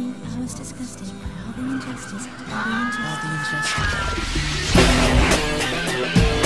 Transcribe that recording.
I was disgusted by all the injustice, all the injustice. All the injustice.